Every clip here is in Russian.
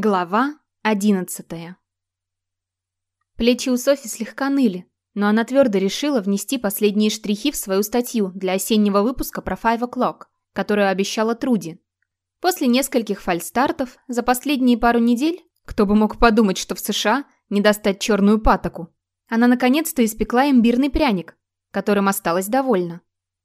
Глава одиннадцатая Плечи у Софи слегка ныли, но она твердо решила внести последние штрихи в свою статью для осеннего выпуска про Five O'Clock, которую обещала Труди. После нескольких фальстартов за последние пару недель, кто бы мог подумать, что в США не достать черную патоку, она наконец-то испекла имбирный пряник, которым осталась довольна.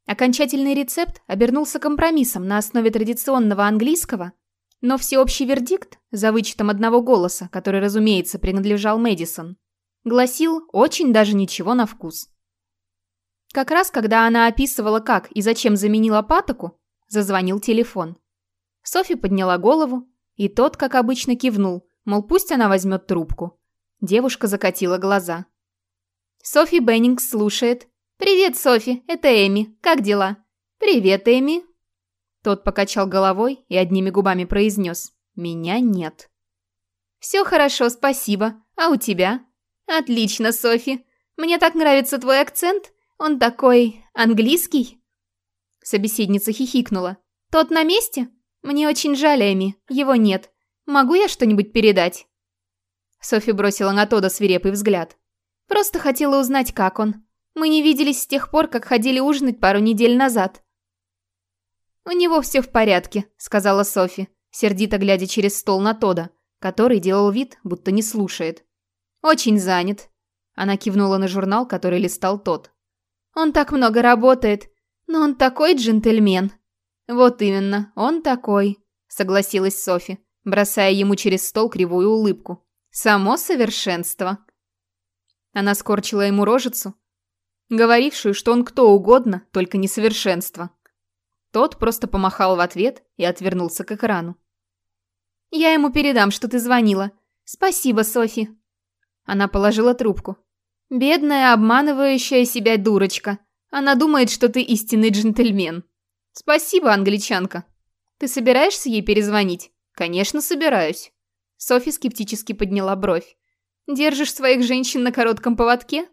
Окончательный рецепт обернулся компромиссом на основе традиционного английского – но всеобщий вердикт, за вычетом одного голоса, который, разумеется, принадлежал Мэдисон, гласил очень даже ничего на вкус. Как раз, когда она описывала, как и зачем заменила патоку, зазвонил телефон. Софи подняла голову, и тот, как обычно, кивнул, мол, пусть она возьмет трубку. Девушка закатила глаза. Софи Беннингс слушает. «Привет, Софи, это Эми. Как дела?» «Привет, Эми. Тот покачал головой и одними губами произнес «Меня нет». «Все хорошо, спасибо. А у тебя?» «Отлично, Софи. Мне так нравится твой акцент. Он такой... английский». Собеседница хихикнула. «Тот на месте? Мне очень жаль, Эми. Его нет. Могу я что-нибудь передать?» Софи бросила на Тода свирепый взгляд. «Просто хотела узнать, как он. Мы не виделись с тех пор, как ходили ужинать пару недель назад. «У него все в порядке», — сказала Софи, сердито глядя через стол на Тода, который делал вид, будто не слушает. «Очень занят». Она кивнула на журнал, который листал тот. «Он так много работает, но он такой джентльмен». «Вот именно, он такой», — согласилась Софи, бросая ему через стол кривую улыбку. «Само совершенство». Она скорчила ему рожицу, говорившую, что он кто угодно, только не совершенство. Тот просто помахал в ответ и отвернулся к экрану. «Я ему передам, что ты звонила. Спасибо, Софи». Она положила трубку. «Бедная, обманывающая себя дурочка. Она думает, что ты истинный джентльмен». «Спасибо, англичанка. Ты собираешься ей перезвонить?» «Конечно, собираюсь». Софи скептически подняла бровь. «Держишь своих женщин на коротком поводке?»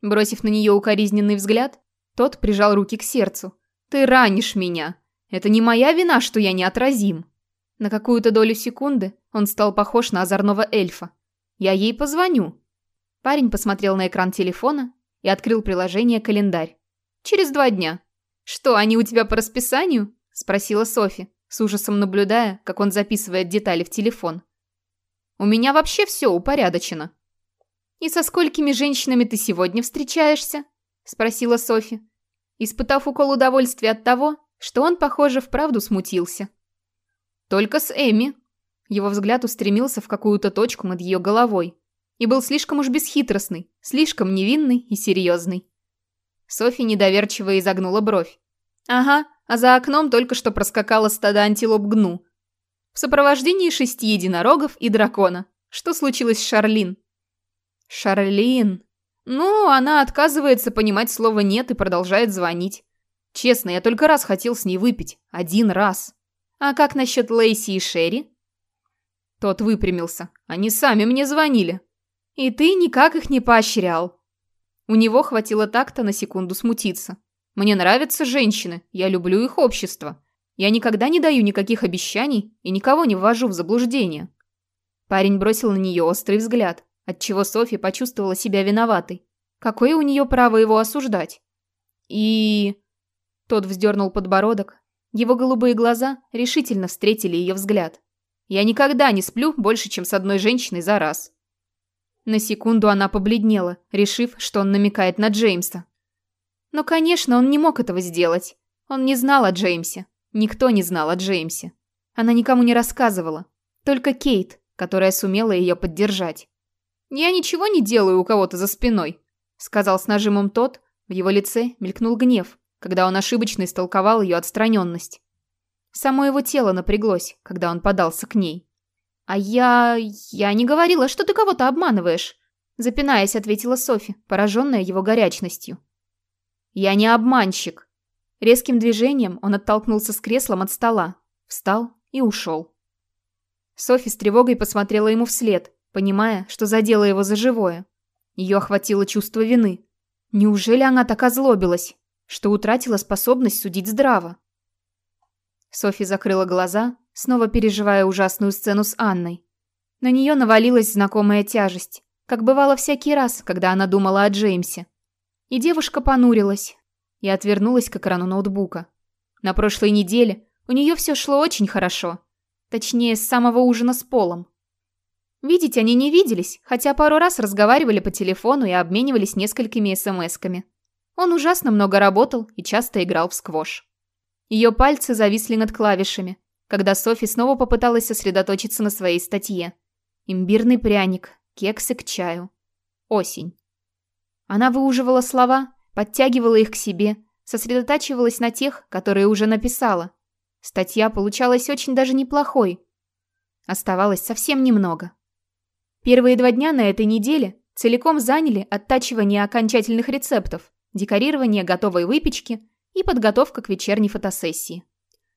Бросив на нее укоризненный взгляд, тот прижал руки к сердцу, ты ранишь меня. Это не моя вина, что я неотразим. На какую-то долю секунды он стал похож на озорного эльфа. Я ей позвоню. Парень посмотрел на экран телефона и открыл приложение «Календарь». Через два дня. Что, они у тебя по расписанию? Спросила Софи, с ужасом наблюдая, как он записывает детали в телефон. У меня вообще все упорядочено. И со сколькими женщинами ты сегодня встречаешься? Спросила Софи испытав укол удовольствия от того, что он, похоже, вправду смутился. Только с Эми. Его взгляд устремился в какую-то точку над ее головой и был слишком уж бесхитростный, слишком невинный и серьезный. Софи недоверчиво изогнула бровь. Ага, а за окном только что проскакало стадо антилоп гну. В сопровождении шести единорогов и дракона. Что случилось с Шарлин? Шарлин. Ну, она отказывается понимать слово «нет» и продолжает звонить. Честно, я только раз хотел с ней выпить. Один раз. А как насчет Лейси и Шерри? Тот выпрямился. Они сами мне звонили. И ты никак их не поощрял. У него хватило так-то на секунду смутиться. Мне нравятся женщины, я люблю их общество. Я никогда не даю никаких обещаний и никого не ввожу в заблуждение. Парень бросил на нее острый взгляд отчего Софи почувствовала себя виноватой. Какое у нее право его осуждать? И... Тот вздернул подбородок. Его голубые глаза решительно встретили ее взгляд. Я никогда не сплю больше, чем с одной женщиной за раз. На секунду она побледнела, решив, что он намекает на Джеймса. Но, конечно, он не мог этого сделать. Он не знал о Джеймсе. Никто не знал о Джеймсе. Она никому не рассказывала. Только Кейт, которая сумела ее поддержать. «Я ничего не делаю у кого-то за спиной», — сказал с нажимом тот, в его лице мелькнул гнев, когда он ошибочно истолковал ее отстраненность. Само его тело напряглось, когда он подался к ней. «А я... я не говорила, что ты кого-то обманываешь», — запинаясь, ответила Софи, пораженная его горячностью. «Я не обманщик». Резким движением он оттолкнулся с креслом от стола, встал и ушел. Софи с тревогой посмотрела ему вслед, понимая, что задела его за живое. Ее охватило чувство вины. Неужели она так озлобилась, что утратила способность судить здраво? Софи закрыла глаза, снова переживая ужасную сцену с Анной, На нее навалилась знакомая тяжесть, как бывало всякий раз, когда она думала о Джеймсе. И девушка понурилась и отвернулась к экрану ноутбука. На прошлой неделе у нее все шло очень хорошо. Точнее, с самого ужина с Полом. Видеть они не виделись, хотя пару раз разговаривали по телефону и обменивались несколькими смс-ками. Он ужасно много работал и часто играл в сквош. Ее пальцы зависли над клавишами, когда Софи снова попыталась сосредоточиться на своей статье. Имбирный пряник, кексы к чаю. Осень. Она выуживала слова, подтягивала их к себе, сосредотачивалась на тех, которые уже написала. Статья получалась очень даже неплохой. Оставалось совсем немного. Первые два дня на этой неделе целиком заняли оттачивание окончательных рецептов, декорирование готовой выпечки и подготовка к вечерней фотосессии.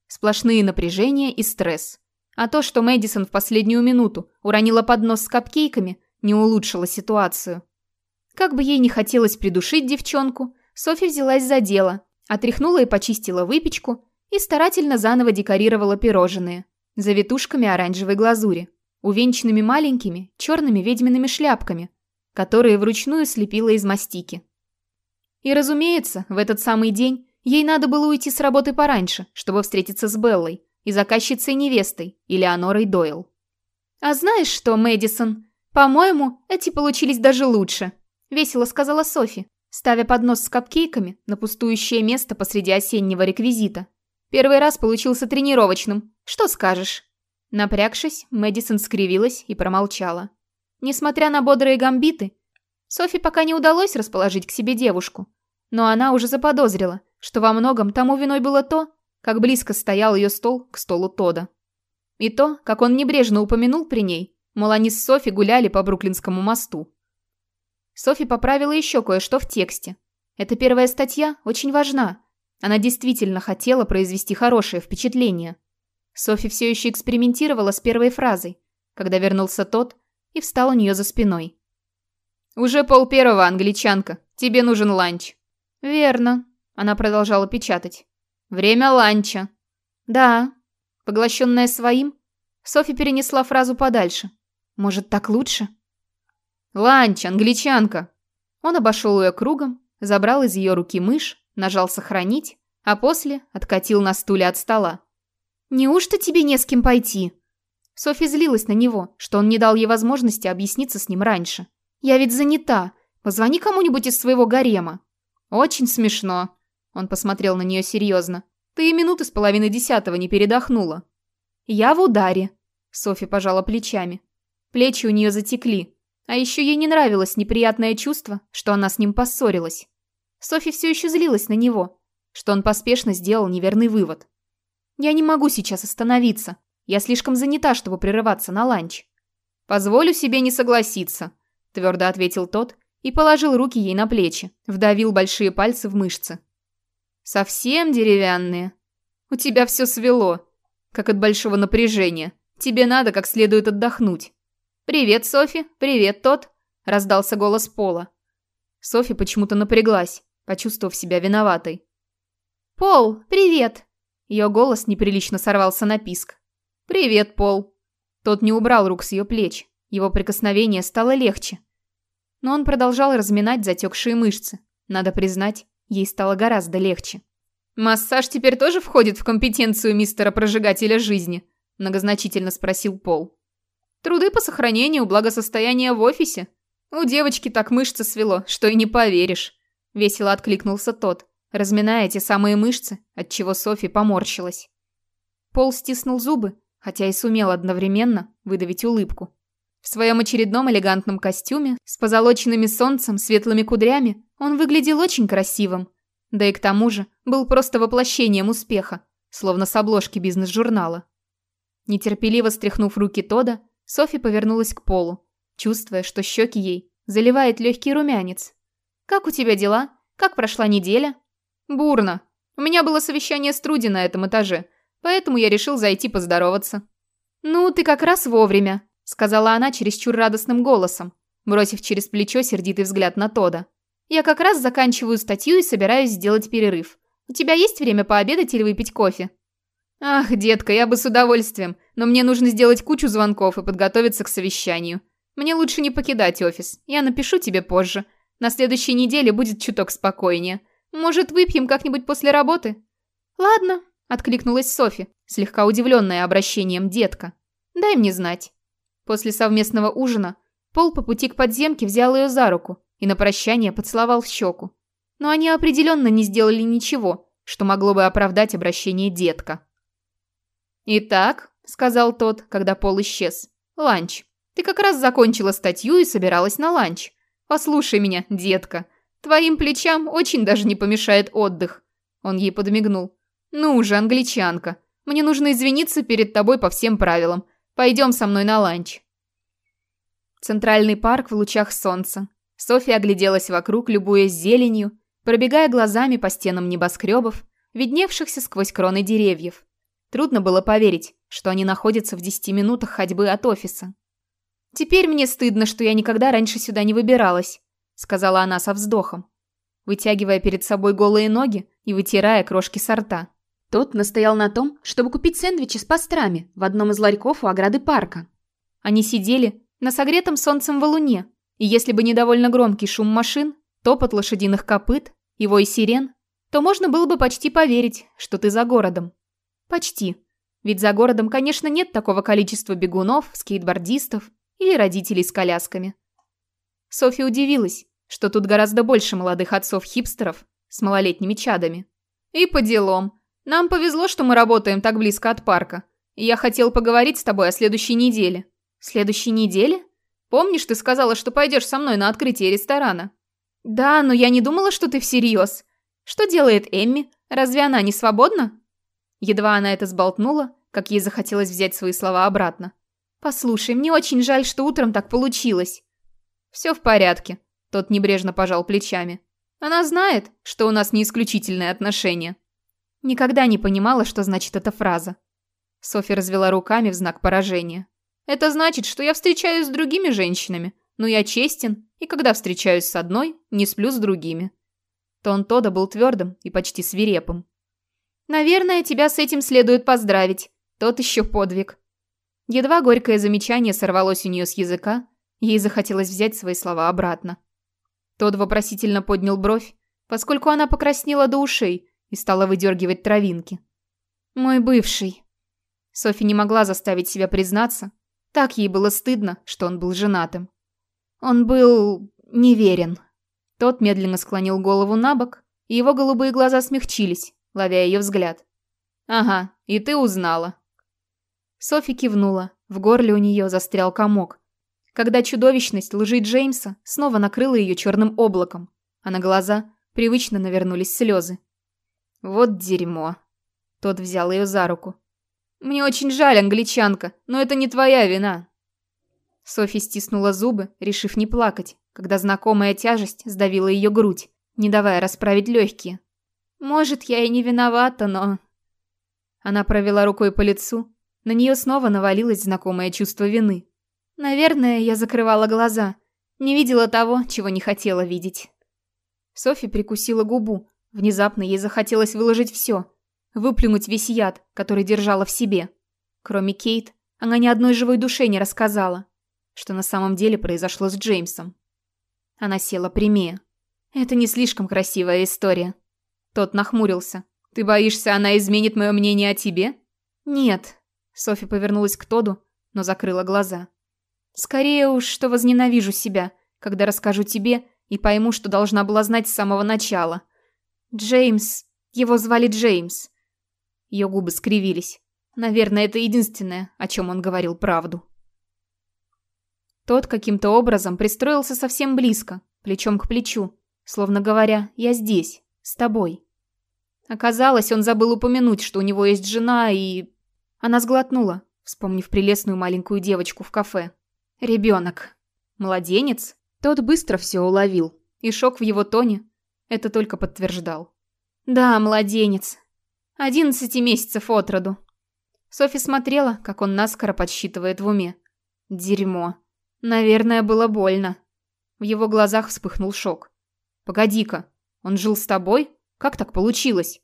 Сплошные напряжения и стресс. А то, что Мэдисон в последнюю минуту уронила поднос с капкейками, не улучшило ситуацию. Как бы ей не хотелось придушить девчонку, Софи взялась за дело, отряхнула и почистила выпечку и старательно заново декорировала пирожные, завитушками оранжевой глазури увенчанными маленькими черными ведьмиными шляпками, которые вручную слепила из мастики. И, разумеется, в этот самый день ей надо было уйти с работы пораньше, чтобы встретиться с Беллой и заказчицей-невестой, Элеонорой Дойл. «А знаешь что, Мэдисон? По-моему, эти получились даже лучше», — весело сказала Софи, ставя поднос с капкейками на пустующее место посреди осеннего реквизита. «Первый раз получился тренировочным. Что скажешь?» Напрягшись, Мэдисон скривилась и промолчала. Несмотря на бодрые гамбиты, Софи пока не удалось расположить к себе девушку. Но она уже заподозрила, что во многом тому виной было то, как близко стоял ее стол к столу Тода. И то, как он небрежно упомянул при ней, мол, они с Софи гуляли по Бруклинскому мосту. Софи поправила еще кое-что в тексте. Эта первая статья очень важна. Она действительно хотела произвести хорошее впечатление. Софи все еще экспериментировала с первой фразой, когда вернулся тот и встал у нее за спиной. «Уже пол первого, англичанка. Тебе нужен ланч». «Верно», — она продолжала печатать. «Время ланча». «Да». Поглощенная своим, Софи перенесла фразу подальше. «Может, так лучше?» «Ланч, англичанка!» Он обошел ее кругом, забрал из ее руки мышь, нажал «Сохранить», а после откатил на стуле от стола. «Неужто тебе не с кем пойти?» Софи злилась на него, что он не дал ей возможности объясниться с ним раньше. «Я ведь занята. Позвони кому-нибудь из своего гарема». «Очень смешно». Он посмотрел на нее серьезно. «Ты и минуты с половины десятого не передохнула». «Я в ударе». Софи пожала плечами. Плечи у нее затекли. А еще ей не нравилось неприятное чувство, что она с ним поссорилась. Софи все еще злилась на него, что он поспешно сделал неверный вывод. Я не могу сейчас остановиться. Я слишком занята, чтобы прерываться на ланч. Позволю себе не согласиться, твердо ответил тот и положил руки ей на плечи, вдавил большие пальцы в мышцы. Совсем деревянные. У тебя все свело, как от большого напряжения. Тебе надо как следует отдохнуть. Привет, Софи. Привет, тот. Раздался голос Пола. Софи почему-то напряглась, почувствовав себя виноватой. «Пол, привет!» Ее голос неприлично сорвался на писк. «Привет, Пол!» Тот не убрал рук с ее плеч. Его прикосновение стало легче. Но он продолжал разминать затекшие мышцы. Надо признать, ей стало гораздо легче. «Массаж теперь тоже входит в компетенцию мистера-прожигателя жизни?» Многозначительно спросил Пол. «Труды по сохранению благосостояния в офисе? У девочки так мышцы свело, что и не поверишь!» Весело откликнулся тот разминая эти самые мышцы, от чего Софи поморщилась. Пол стиснул зубы, хотя и сумел одновременно выдавить улыбку. В своем очередном элегантном костюме с позолоченными солнцем светлыми кудрями он выглядел очень красивым. Да и к тому же был просто воплощением успеха, словно с обложки бизнес-журнала. Нетерпеливо стряхнув руки Тода, Софи повернулась к Полу, чувствуя, что щеки ей заливает легкий румянец. «Как у тебя дела? Как прошла неделя?» «Бурно. У меня было совещание с Труди на этом этаже, поэтому я решил зайти поздороваться». «Ну, ты как раз вовремя», — сказала она чересчур радостным голосом, бросив через плечо сердитый взгляд на Тода. «Я как раз заканчиваю статью и собираюсь сделать перерыв. У тебя есть время пообедать или выпить кофе?» Ах, детка, я бы с удовольствием, но мне нужно сделать кучу звонков и подготовиться к совещанию. Мне лучше не покидать офис. Я напишу тебе позже. На следующей неделе будет чуток спокойнее. Может, выпьем как-нибудь после работы? Ладно, откликнулась Софи, слегка удивленная обращением детка. Дай мне знать. После совместного ужина Пол по пути к подземке взял ее за руку и на прощание поцеловал в щеку. Но они определенно не сделали ничего, что могло бы оправдать обращение детка. «Итак», — сказал тот, когда Пол исчез, — «ланч. Ты как раз закончила статью и собиралась на ланч. Послушай меня, детка. Твоим плечам очень даже не помешает отдых». Он ей подмигнул. «Ну уже, англичанка, мне нужно извиниться перед тобой по всем правилам. Пойдем со мной на ланч». Центральный парк в лучах солнца. Софья огляделась вокруг, любуясь зеленью, пробегая глазами по стенам небоскребов, видневшихся сквозь кроны деревьев. Трудно было поверить, что они находятся в десяти минутах ходьбы от офиса. «Теперь мне стыдно, что я никогда раньше сюда не выбиралась», сказала она со вздохом, вытягивая перед собой голые ноги и вытирая крошки со рта. Тот настоял на том, чтобы купить сэндвичи с пастрами в одном из ларьков у ограды парка. Они сидели на согретом солнцем валуне, и если бы не довольно громкий шум машин, топот лошадиных копыт, его и сирен, то можно было бы почти поверить, что ты за городом. Почти. Ведь за городом, конечно, нет такого количества бегунов, скейтбордистов или родителей с колясками. Софья удивилась, что тут гораздо больше молодых отцов-хипстеров с малолетними чадами. И по делам. Нам повезло, что мы работаем так близко от парка. И я хотел поговорить с тобой о следующей неделе. Следующей неделе? Помнишь, ты сказала, что пойдешь со мной на открытие ресторана? Да, но я не думала, что ты всерьез. Что делает Эмми? Разве она не свободна? Едва она это сболтнула, как ей захотелось взять свои слова обратно. «Послушай, мне очень жаль, что утром так получилось». «Все в порядке», – тот небрежно пожал плечами. «Она знает, что у нас не исключительные отношения». Никогда не понимала, что значит эта фраза. Софья развела руками в знак поражения. Это значит, что я встречаюсь с другими женщинами, но я честен, и когда встречаюсь с одной, не сплю с другими. Тон Тода был твердым и почти свирепым. «Наверное, тебя с этим следует поздравить. Тот еще подвиг». Едва горькое замечание сорвалось у нее с языка, ей захотелось взять свои слова обратно. Тот вопросительно поднял бровь, поскольку она покраснела до ушей и стала выдергивать травинки. «Мой бывший». Софи не могла заставить себя признаться, так ей было стыдно, что он был женатым. Он был... неверен. Тот медленно склонил голову на бок, и его голубые глаза смягчились, ловя ее взгляд. «Ага, и ты узнала». Софи кивнула, в горле у нее застрял комок. Когда чудовищность лжи Джеймса снова накрыла ее черным облаком, а на глаза привычно навернулись слезы. «Вот дерьмо». Тот взял ее за руку. Мне очень жаль, англичанка, но это не твоя вина. Софи стиснула зубы, решив не плакать, когда знакомая тяжесть сдавила ее грудь, не давая расправить легкие. Может, я и не виновата, но... Она провела рукой по лицу. На нее снова навалилось знакомое чувство вины. Наверное, я закрывала глаза. Не видела того, чего не хотела видеть. Софи прикусила губу. Внезапно ей захотелось выложить все выплюнуть весь яд, который держала в себе. Кроме Кейт, она ни одной живой душе не рассказала, что на самом деле произошло с Джеймсом. Она села прямее. Это не слишком красивая история. Тот нахмурился. «Ты боишься, она изменит мое мнение о тебе?» «Нет». Софи повернулась к Тоду, но закрыла глаза. «Скорее уж, что возненавижу себя, когда расскажу тебе и пойму, что должна была знать с самого начала. Джеймс... Его звали Джеймс. Ее губы скривились. Наверное, это единственное, о чем он говорил правду. Тот каким-то образом пристроился совсем близко, плечом к плечу, словно говоря «я здесь, с тобой». Оказалось, он забыл упомянуть, что у него есть жена и... Она сглотнула, вспомнив прелестную маленькую девочку в кафе. Ребенок. Младенец? Тот быстро все уловил, и шок в его тоне это только подтверждал. Да, младенец, Одиннадцати месяцев от роду. Софи смотрела, как он наскоро подсчитывает в уме. Дерьмо. Наверное, было больно. В его глазах вспыхнул шок. «Погоди-ка, он жил с тобой? Как так получилось?»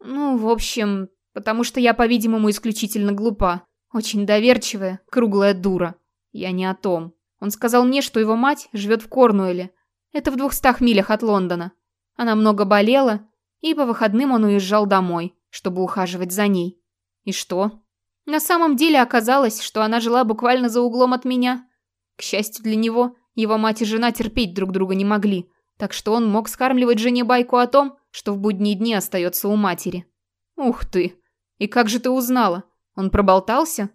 «Ну, в общем, Потому что я, по-видимому, исключительно глупа. Очень доверчивая, круглая дура. Я не о том. Он сказал мне, что его мать живет в Корнуэле. Это в двухстах милях от Лондона. Она много болела, и по выходным он уезжал домой, чтобы ухаживать за ней. И что? На самом деле оказалось, что она жила буквально за углом от меня. К счастью для него, его мать и жена терпеть друг друга не могли, так что он мог скармливать жене байку о том, что в будние дни остается у матери. Ух ты! И как же ты узнала? Он проболтался?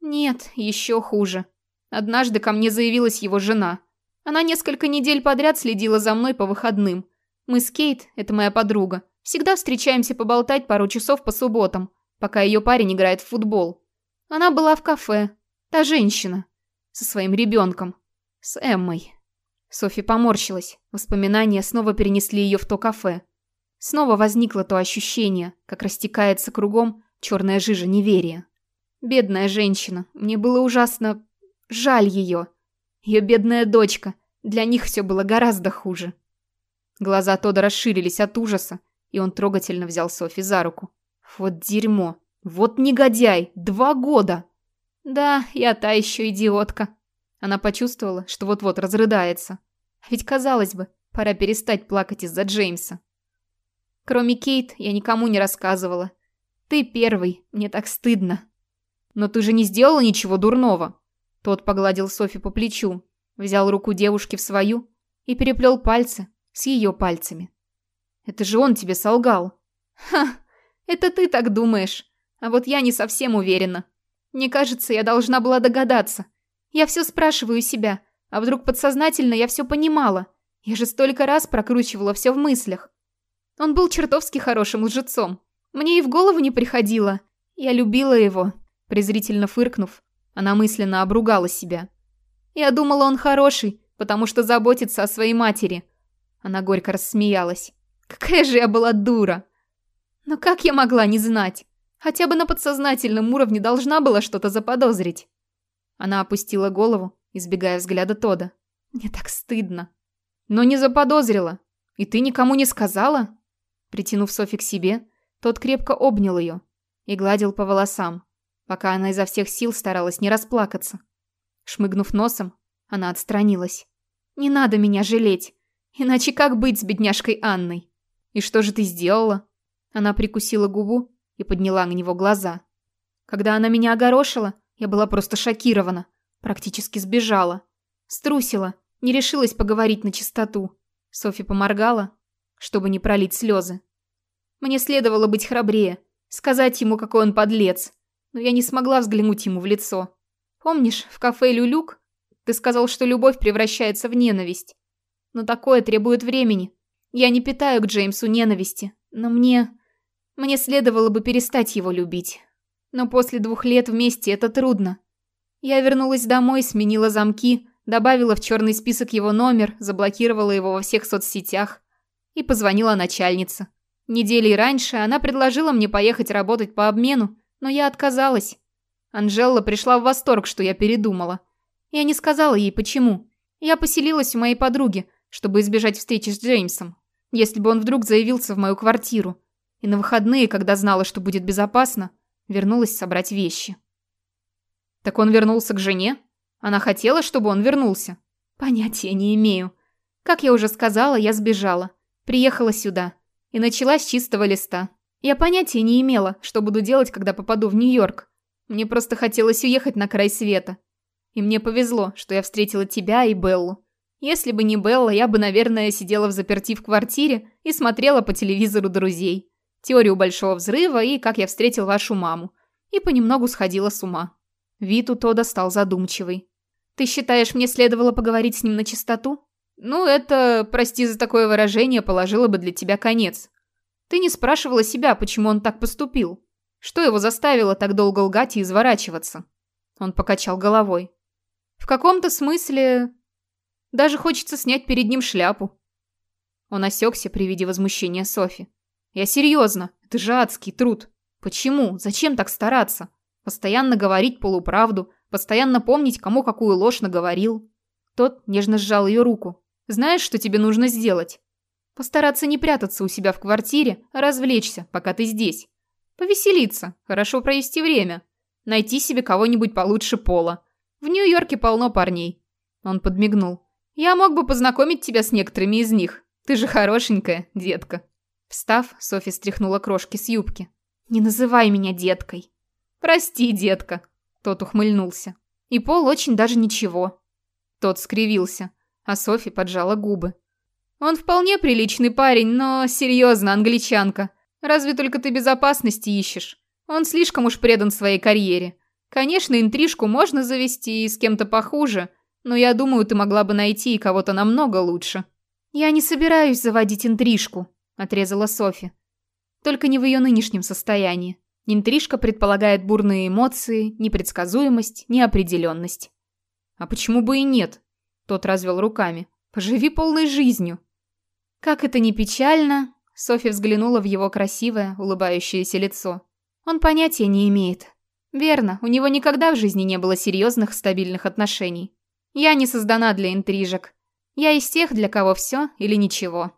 Нет, еще хуже. Однажды ко мне заявилась его жена. Она несколько недель подряд следила за мной по выходным. Мы с Кейт, это моя подруга, всегда встречаемся поболтать пару часов по субботам, пока ее парень играет в футбол. Она была в кафе. Та женщина. Со своим ребенком. С Эммой. Софи поморщилась. Воспоминания снова перенесли ее в то кафе. Снова возникло то ощущение, как растекается кругом черная жижа неверия. Бедная женщина. Мне было ужасно... Жаль ее. Ее бедная дочка. Для них все было гораздо хуже. Глаза Тода расширились от ужаса, и он трогательно взял Софи за руку. Вот дерьмо. Вот негодяй. Два года. Да, я та еще идиотка. Она почувствовала, что вот-вот разрыдается. Ведь, казалось бы, пора перестать плакать из-за Джеймса. Кроме Кейт, я никому не рассказывала. Ты первый, мне так стыдно. Но ты же не сделала ничего дурного. Тот погладил Софи по плечу, взял руку девушки в свою и переплел пальцы с ее пальцами. Это же он тебе солгал. Ха, это ты так думаешь. А вот я не совсем уверена. Мне кажется, я должна была догадаться. Я все спрашиваю себя, а вдруг подсознательно я все понимала. Я же столько раз прокручивала все в мыслях. Он был чертовски хорошим лжецом. Мне и в голову не приходило. Я любила его. Презрительно фыркнув, она мысленно обругала себя. Я думала, он хороший, потому что заботится о своей матери. Она горько рассмеялась. Какая же я была дура. Но как я могла не знать? Хотя бы на подсознательном уровне должна была что-то заподозрить. Она опустила голову, избегая взгляда Тода. Мне так стыдно. Но не заподозрила. И ты никому не сказала? Притянув Софи к себе, тот крепко обнял ее и гладил по волосам, пока она изо всех сил старалась не расплакаться. Шмыгнув носом, она отстранилась. «Не надо меня жалеть, иначе как быть с бедняжкой Анной?» «И что же ты сделала?» Она прикусила губу и подняла на него глаза. Когда она меня огорошила, я была просто шокирована, практически сбежала. Струсила, не решилась поговорить на чистоту. Софи поморгала, чтобы не пролить слезы. Мне следовало быть храбрее, сказать ему, какой он подлец, но я не смогла взглянуть ему в лицо. Помнишь, в кафе «Люлюк» ты сказал, что любовь превращается в ненависть? Но такое требует времени. Я не питаю к Джеймсу ненависти, но мне... Мне следовало бы перестать его любить. Но после двух лет вместе это трудно. Я вернулась домой, сменила замки, добавила в черный список его номер, заблокировала его во всех соцсетях и позвонила начальнице. Недели раньше она предложила мне поехать работать по обмену, но я отказалась. Анжела пришла в восторг, что я передумала. Я не сказала ей, почему. Я поселилась у моей подруги, чтобы избежать встречи с Джеймсом. Если бы он вдруг заявился в мою квартиру. И на выходные, когда знала, что будет безопасно, вернулась собрать вещи. Так он вернулся к жене? Она хотела, чтобы он вернулся? Понятия не имею. Как я уже сказала, я сбежала. Приехала сюда. И начала с чистого листа. Я понятия не имела, что буду делать, когда попаду в Нью-Йорк. Мне просто хотелось уехать на край света. И мне повезло, что я встретила тебя и Беллу. Если бы не Белла, я бы, наверное, сидела в заперти в квартире и смотрела по телевизору друзей. Теорию Большого Взрыва и как я встретил вашу маму. И понемногу сходила с ума. Вид у Тода стал задумчивый. «Ты считаешь, мне следовало поговорить с ним на чистоту?» «Ну, это, прости за такое выражение, положило бы для тебя конец. Ты не спрашивала себя, почему он так поступил. Что его заставило так долго лгать и изворачиваться?» Он покачал головой. «В каком-то смысле даже хочется снять перед ним шляпу. Он осекся при виде возмущения Софи. Я серьезно, это же адский труд. Почему? Зачем так стараться? Постоянно говорить полуправду, постоянно помнить, кому какую ложь наговорил. Тот нежно сжал ее руку. Знаешь, что тебе нужно сделать? Постараться не прятаться у себя в квартире, а развлечься, пока ты здесь. Повеселиться, хорошо провести время. Найти себе кого-нибудь получше Пола. В Нью-Йорке полно парней. Он подмигнул. Я мог бы познакомить тебя с некоторыми из них. Ты же хорошенькая, детка. Встав, Софи стряхнула крошки с юбки. Не называй меня деткой. Прости, детка. Тот ухмыльнулся. И Пол очень даже ничего. Тот скривился, а Софи поджала губы. Он вполне приличный парень, но серьезно, англичанка. Разве только ты безопасности ищешь? Он слишком уж предан своей карьере. Конечно, интрижку можно завести и с кем-то похуже, но я думаю, ты могла бы найти и кого-то намного лучше. Я не собираюсь заводить интрижку, отрезала Софи. Только не в ее нынешнем состоянии. Интрижка предполагает бурные эмоции, непредсказуемость, неопределенность. А почему бы и нет? Тот развел руками. Поживи полной жизнью. Как это не печально, Софи взглянула в его красивое, улыбающееся лицо. Он понятия не имеет. Верно, у него никогда в жизни не было серьезных, стабильных отношений. Я не создана для интрижек. Я из тех, для кого все или ничего.